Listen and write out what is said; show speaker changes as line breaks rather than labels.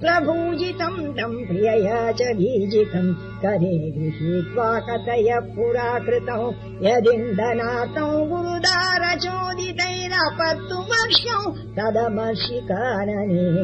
प्रभूजितम् तम् प्रियया च गीजितम् करे गृहीत्वा कतय पुराकृतौ। यदिन्दनातौ गुरुदार वर्षौ तदमर्षि करणे